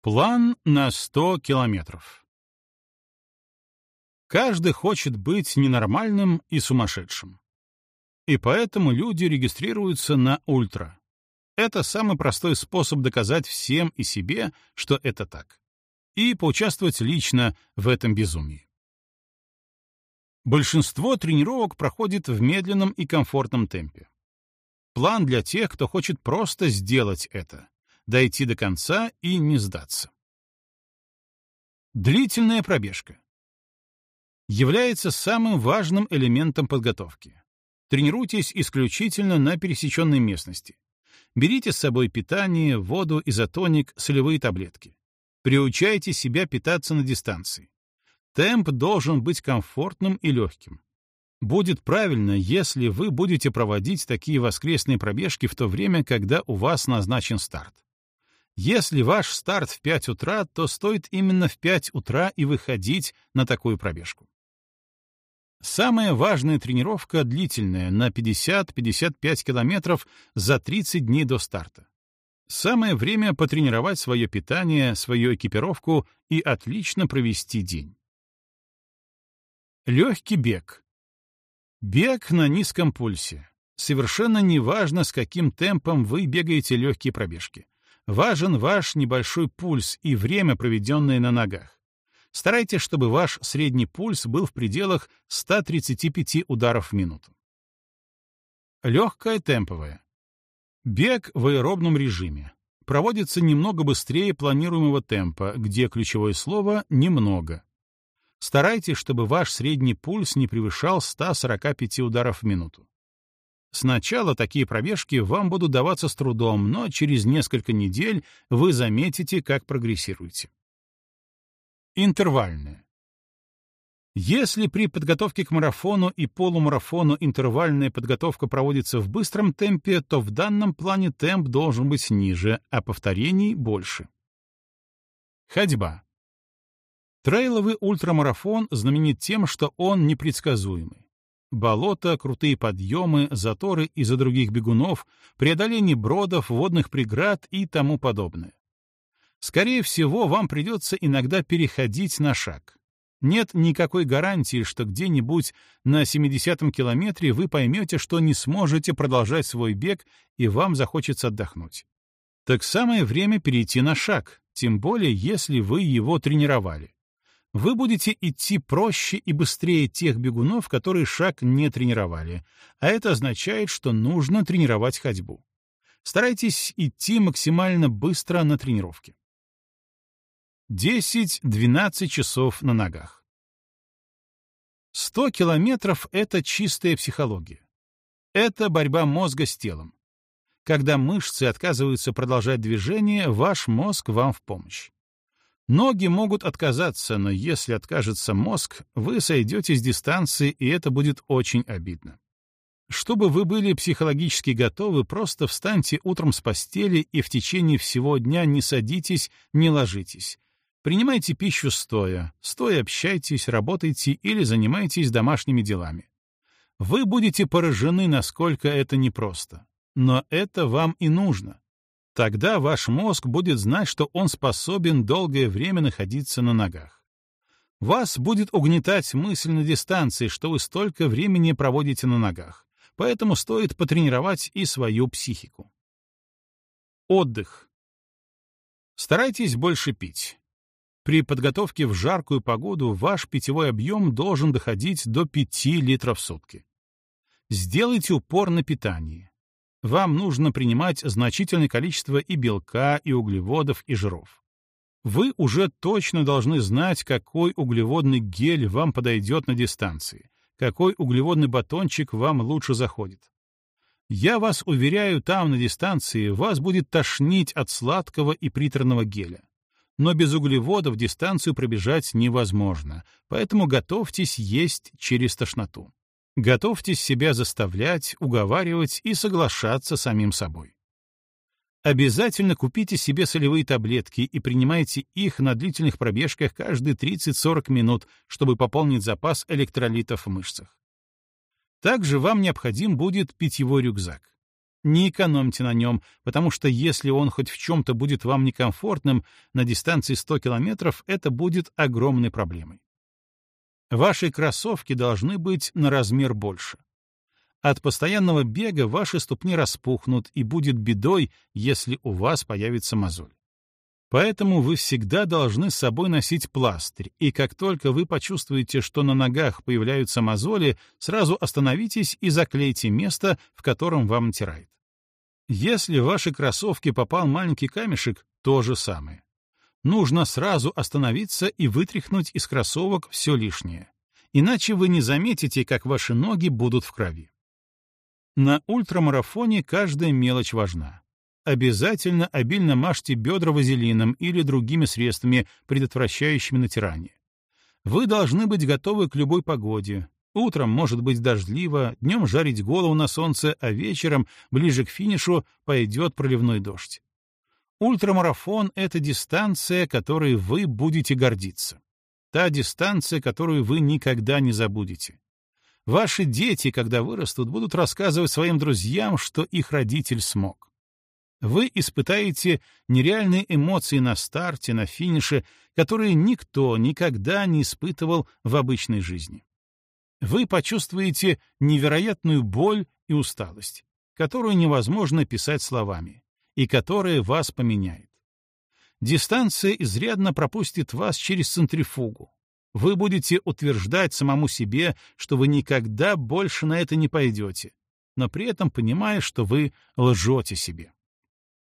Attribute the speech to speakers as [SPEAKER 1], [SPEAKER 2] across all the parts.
[SPEAKER 1] План на 100 километров. Каждый хочет быть ненормальным и сумасшедшим. И поэтому люди регистрируются на ультра. Это самый простой способ доказать всем и себе, что это так. И поучаствовать лично в этом безумии. Большинство тренировок проходит в медленном и комфортном темпе. План для тех, кто хочет просто сделать это, дойти до конца и не сдаться. Длительная пробежка является самым важным элементом подготовки. Тренируйтесь исключительно на пересеченной местности. Берите с собой питание, воду, изотоник, солевые таблетки. Приучайте себя питаться на дистанции. Темп должен быть комфортным и легким. Будет правильно, если вы будете проводить такие воскресные пробежки в то время, когда у вас назначен старт. Если ваш старт в 5 утра, то стоит именно в 5 утра и выходить на такую пробежку. Самая важная тренировка длительная, на 50-55 километров за 30 дней до старта. Самое время потренировать свое питание, свою экипировку и отлично провести день. Легкий бег. Бег на низком пульсе. Совершенно неважно, с каким темпом вы бегаете легкие пробежки. Важен ваш небольшой пульс и время, проведенное на ногах. Старайтесь, чтобы ваш средний пульс был в пределах 135 ударов в минуту. Легкое темповое. Бег в аэробном режиме. Проводится немного быстрее планируемого темпа, где ключевое слово «немного». Старайтесь, чтобы ваш средний пульс не превышал 145 ударов в минуту. Сначала такие пробежки вам будут даваться с трудом, но через несколько недель вы заметите, как прогрессируете. Интервальная. Если при подготовке к марафону и полумарафону интервальная подготовка проводится в быстром темпе, то в данном плане темп должен быть ниже, а повторений больше. Ходьба. Трейловый ультрамарафон знаменит тем, что он непредсказуемый. Болота, крутые подъемы, заторы из-за других бегунов, преодоление бродов, водных преград и тому подобное. Скорее всего, вам придется иногда переходить на шаг. Нет никакой гарантии, что где-нибудь на 70-м километре вы поймете, что не сможете продолжать свой бег и вам захочется отдохнуть. Так самое время перейти на шаг, тем более если вы его тренировали вы будете идти проще и быстрее тех бегунов, которые шаг не тренировали, а это означает, что нужно тренировать ходьбу. Старайтесь идти максимально быстро на тренировке. 10-12 часов на ногах. 100 километров — это чистая психология. Это борьба мозга с телом. Когда мышцы отказываются продолжать движение, ваш мозг вам в помощь. Ноги могут отказаться, но если откажется мозг, вы сойдете с дистанции, и это будет очень обидно. Чтобы вы были психологически готовы, просто встаньте утром с постели и в течение всего дня не садитесь, не ложитесь. Принимайте пищу стоя, стоя общайтесь, работайте или занимайтесь домашними делами. Вы будете поражены, насколько это непросто. Но это вам и нужно. Тогда ваш мозг будет знать, что он способен долгое время находиться на ногах. Вас будет угнетать мысль на дистанции, что вы столько времени проводите на ногах, поэтому стоит потренировать и свою психику. Отдых. Старайтесь больше пить. При подготовке в жаркую погоду ваш питьевой объем должен доходить до 5 литров в сутки. Сделайте упор на питание вам нужно принимать значительное количество и белка, и углеводов, и жиров. Вы уже точно должны знать, какой углеводный гель вам подойдет на дистанции, какой углеводный батончик вам лучше заходит. Я вас уверяю, там, на дистанции, вас будет тошнить от сладкого и приторного геля. Но без углеводов дистанцию пробежать невозможно, поэтому готовьтесь есть через тошноту. Готовьтесь себя заставлять, уговаривать и соглашаться самим собой. Обязательно купите себе солевые таблетки и принимайте их на длительных пробежках каждые 30-40 минут, чтобы пополнить запас электролитов в мышцах. Также вам необходим будет питьевой рюкзак. Не экономьте на нем, потому что если он хоть в чем-то будет вам некомфортным, на дистанции 100 километров это будет огромной проблемой. Ваши кроссовки должны быть на размер больше. От постоянного бега ваши ступни распухнут, и будет бедой, если у вас появится мозоль. Поэтому вы всегда должны с собой носить пластырь, и как только вы почувствуете, что на ногах появляются мозоли, сразу остановитесь и заклейте место, в котором вам натирает. Если в ваши кроссовки попал маленький камешек, то же самое. Нужно сразу остановиться и вытряхнуть из кроссовок все лишнее. Иначе вы не заметите, как ваши ноги будут в крови. На ультрамарафоне каждая мелочь важна обязательно обильно мажьте бедра вазелином или другими средствами, предотвращающими натирание. Вы должны быть готовы к любой погоде. Утром может быть дождливо, днем жарить голову на солнце, а вечером, ближе к финишу, пойдет проливной дождь. Ультрамарафон — это дистанция, которой вы будете гордиться. Та дистанция, которую вы никогда не забудете. Ваши дети, когда вырастут, будут рассказывать своим друзьям, что их родитель смог. Вы испытаете нереальные эмоции на старте, на финише, которые никто никогда не испытывал в обычной жизни. Вы почувствуете невероятную боль и усталость, которую невозможно писать словами, и которая вас поменяет. Дистанция изрядно пропустит вас через центрифугу. Вы будете утверждать самому себе, что вы никогда больше на это не пойдете, но при этом понимая, что вы лжете себе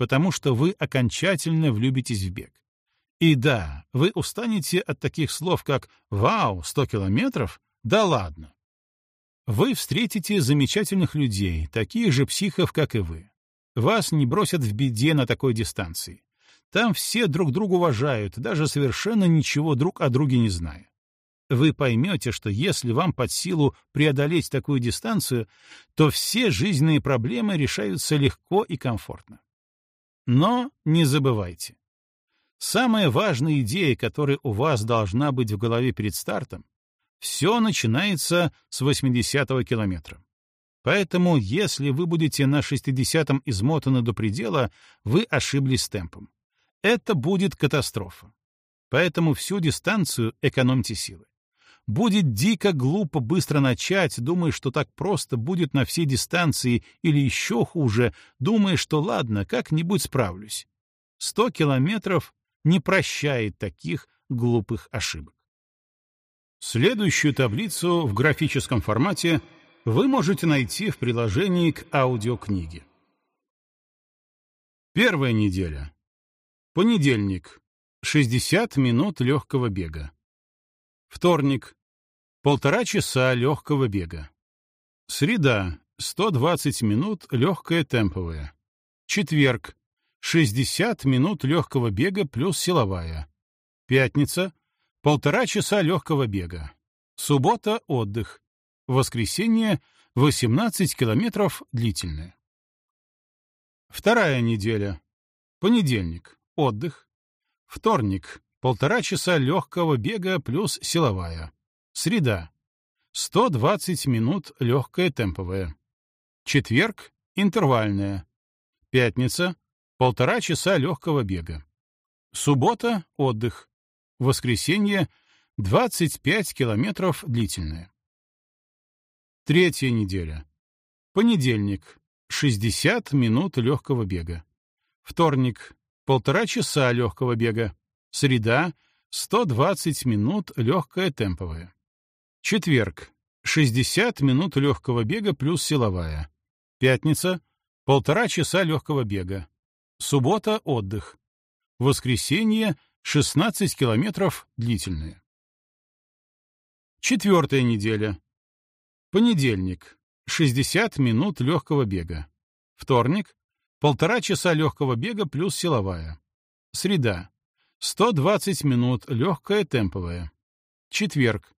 [SPEAKER 1] потому что вы окончательно влюбитесь в бег. И да, вы устанете от таких слов, как «Вау, 100 километров? Да ладно!» Вы встретите замечательных людей, таких же психов, как и вы. Вас не бросят в беде на такой дистанции. Там все друг друга уважают, даже совершенно ничего друг о друге не зная. Вы поймете, что если вам под силу преодолеть такую дистанцию, то все жизненные проблемы решаются легко и комфортно. Но не забывайте. Самая важная идея, которая у вас должна быть в голове перед стартом, все начинается с 80-го километра. Поэтому, если вы будете на 60-м измотаны до предела, вы ошиблись темпом. Это будет катастрофа. Поэтому всю дистанцию экономьте силы. Будет дико глупо быстро начать, думая, что так просто будет на всей дистанции, или еще хуже, думая, что ладно, как-нибудь справлюсь. Сто километров не прощает таких глупых ошибок. Следующую таблицу в графическом формате вы можете найти в приложении к аудиокниге. Первая неделя. Понедельник. 60 минут легкого бега. Вторник. Полтора часа легкого бега. Среда. 120 минут легкое темповое. Четверг. 60 минут легкого бега плюс силовая. Пятница. Полтора часа легкого бега. Суббота — отдых. Воскресенье — 18 километров длительное. Вторая неделя. Понедельник — отдых. Вторник — полтора часа легкого бега плюс силовая. Среда. 120 минут легкое темповое. Четверг — интервальное. Пятница — полтора часа легкого бега. Суббота — отдых. Воскресенье — 25 километров длительное. Третья неделя. Понедельник — 60 минут легкого бега. Вторник — полтора часа легкого бега. Среда — 120 минут легкое темповое. Четверг. 60 минут легкого бега плюс силовая. Пятница. Полтора часа легкого бега. Суббота — отдых. Воскресенье — 16 километров длительные. Четвертая неделя. Понедельник. 60 минут легкого бега. Вторник. Полтора часа легкого бега плюс силовая. Среда. 120 минут легкая темповая. Четверг.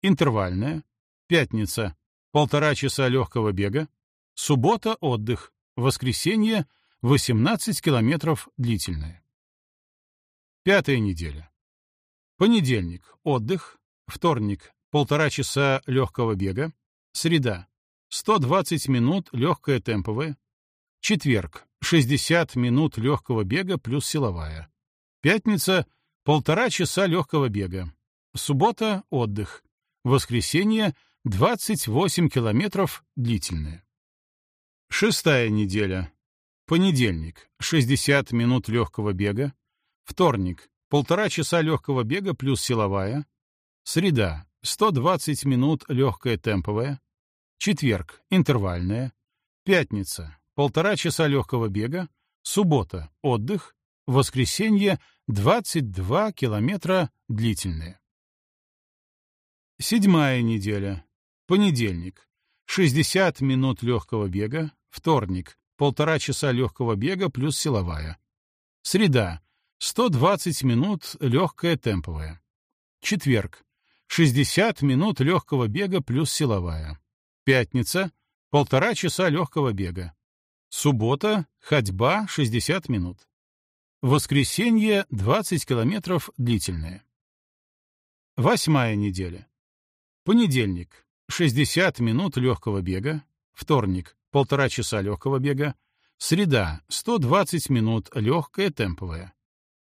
[SPEAKER 1] Интервальная. Пятница — полтора часа легкого бега. Суббота — отдых. Воскресенье — 18 километров длительное. Пятая неделя. Понедельник — отдых. Вторник — полтора часа легкого бега. Среда — 120 минут легкое темповое. Четверг — 60 минут легкого бега плюс силовая. Пятница — полтора часа легкого бега. Суббота — отдых. Воскресенье — 28 километров длительное. Шестая неделя. Понедельник — 60 минут легкого бега. Вторник — полтора часа легкого бега плюс силовая. Среда — 120 минут легкая темповая. Четверг — интервальная. Пятница полтора часа легкого бега, суббота — отдых, воскресенье — 22 километра длительные. Седьмая неделя. Понедельник. 60 минут легкого бега. Вторник. Полтора часа легкого бега плюс силовая. Среда. 120 минут легкая темповая. Четверг. 60 минут легкого бега плюс силовая. Пятница. Полтора часа легкого бега. Суббота — ходьба 60 минут. Воскресенье — 20 километров длительное. Восьмая неделя. Понедельник — 60 минут легкого бега. Вторник — полтора часа легкого бега. Среда — 120 минут легкая темповая.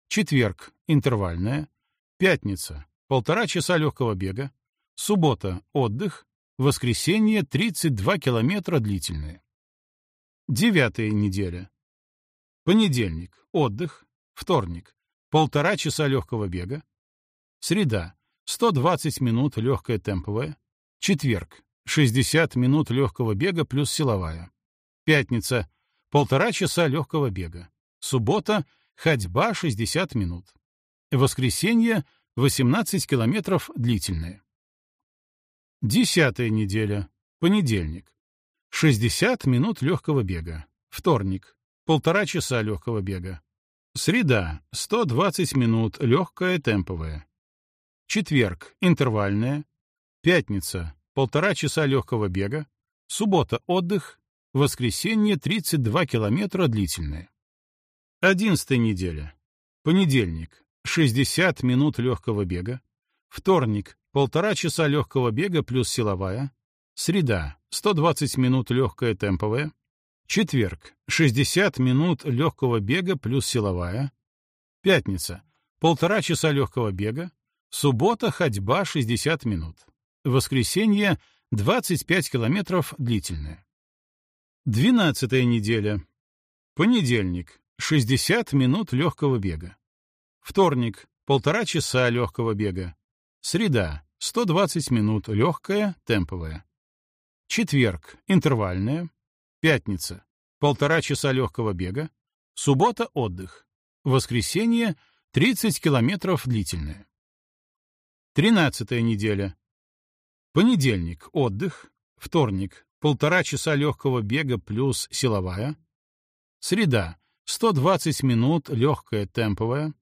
[SPEAKER 1] Четверг — интервальная. Пятница — полтора часа легкого бега. Суббота — отдых. Воскресенье — 32 километра длительное. Девятая неделя. Понедельник — отдых. Вторник — полтора часа легкого бега. Среда — 120 минут легкая темповая. Четверг — 60 минут легкого бега плюс силовая. Пятница — полтора часа легкого бега. Суббота — ходьба 60 минут. Воскресенье — 18 километров длительное. Десятая неделя. Понедельник. 60 минут легкого бега. Вторник. Полтора часа легкого бега. Среда. 120 минут легкая темповая. Четверг. Интервальная. Пятница. Полтора часа легкого бега. Суббота. Отдых. Воскресенье. 32 километра длительное. Одиннадцатая неделя. Понедельник. 60 минут легкого бега. Вторник. Полтора часа легкого бега плюс силовая. Среда — 120 минут легкая темповая. Четверг — 60 минут легкого бега плюс силовая. Пятница — полтора часа легкого бега. Суббота — ходьба 60 минут. Воскресенье — 25 километров длительная. Двенадцатая неделя. Понедельник — 60 минут легкого бега. Вторник — полтора часа легкого бега. Среда — 120 минут легкая, темповая. Четверг — интервальная. Пятница — полтора часа легкого бега. Суббота — отдых. Воскресенье — 30 километров длительное. Тринадцатая неделя. Понедельник — отдых. Вторник — полтора часа легкого бега плюс силовая. Среда — 120 минут легкая темповая.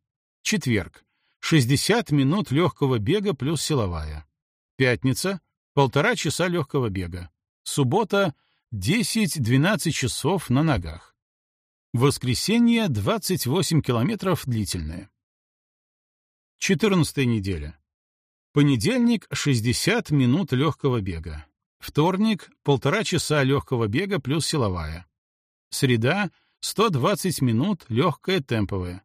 [SPEAKER 1] Четверг — 60 минут легкого бега плюс силовая. Пятница — полтора часа легкого бега. Суббота — 10-12 часов на ногах. Воскресенье — 28 километров длительное. 14 неделя. Понедельник — 60 минут легкого бега. Вторник — полтора часа легкого бега плюс силовая. Среда — 120 минут легкая темповая.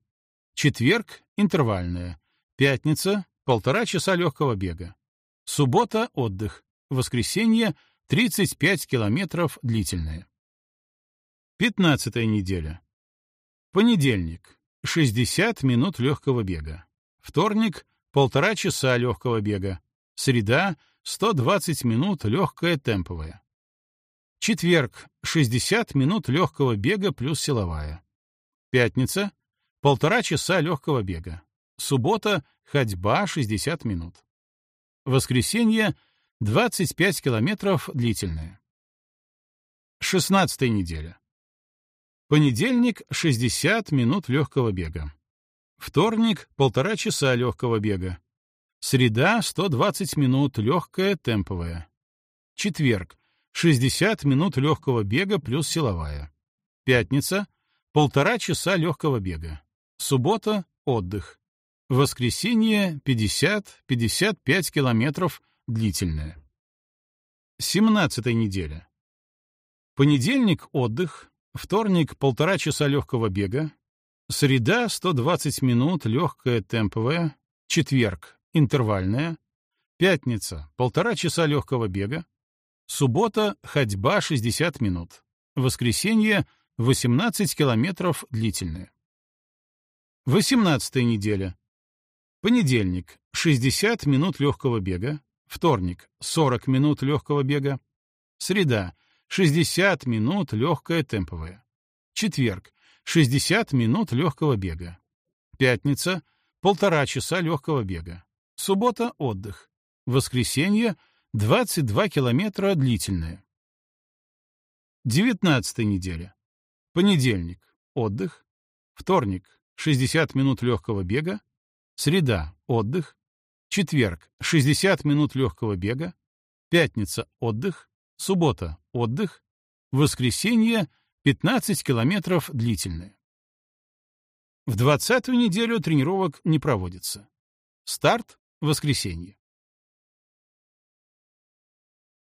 [SPEAKER 1] Четверг — интервальная. Пятница — полтора часа легкого бега. Суббота — отдых. Воскресенье 35 километров длительная. Пятнадцатая неделя. Понедельник. 60 минут легкого бега. Вторник — полтора часа легкого бега. Среда — 120 минут легкая темповая. Четверг — 60 минут легкого бега плюс силовая. Пятница — полтора часа легкого бега. Суббота — ходьба 60 минут. Воскресенье 25 километров длительная. 16 неделя. Понедельник — 60 минут легкого бега. Вторник — полтора часа легкого бега. Среда — 120 минут легкая темповая. Четверг — 60 минут легкого бега плюс силовая. Пятница — полтора часа легкого бега. Суббота — отдых. Воскресенье — 50-55 километров длительная. 17 неделя. Понедельник — отдых. Вторник — полтора часа легкого бега. Среда — 120 минут легкая темповая. Четверг — интервальная. Пятница — полтора часа легкого бега. Суббота — ходьба 60 минут. Воскресенье — 18 километров длительная. 18 неделя. Понедельник — 60 минут легкого бега. Вторник — 40 минут легкого бега. Среда — 60 минут легкая темповая. Четверг — 60 минут легкого бега. Пятница — полтора часа легкого бега. Суббота — отдых. Воскресенье — 22 километра длительное. 19 неделя. Понедельник — отдых. Вторник — 60 минут легкого бега. Среда — отдых. Четверг — 60 минут легкого бега. Пятница — отдых. Суббота — отдых. Воскресенье — 15 километров длительное. В двадцатую неделю тренировок не проводится. Старт — воскресенье.